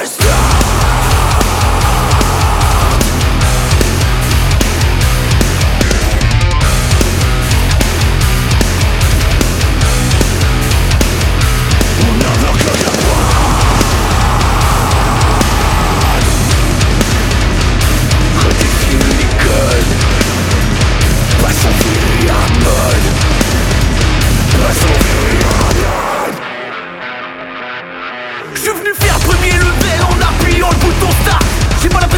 was Je suis venu faire premier level en appuyant le bouton start J'ai pas la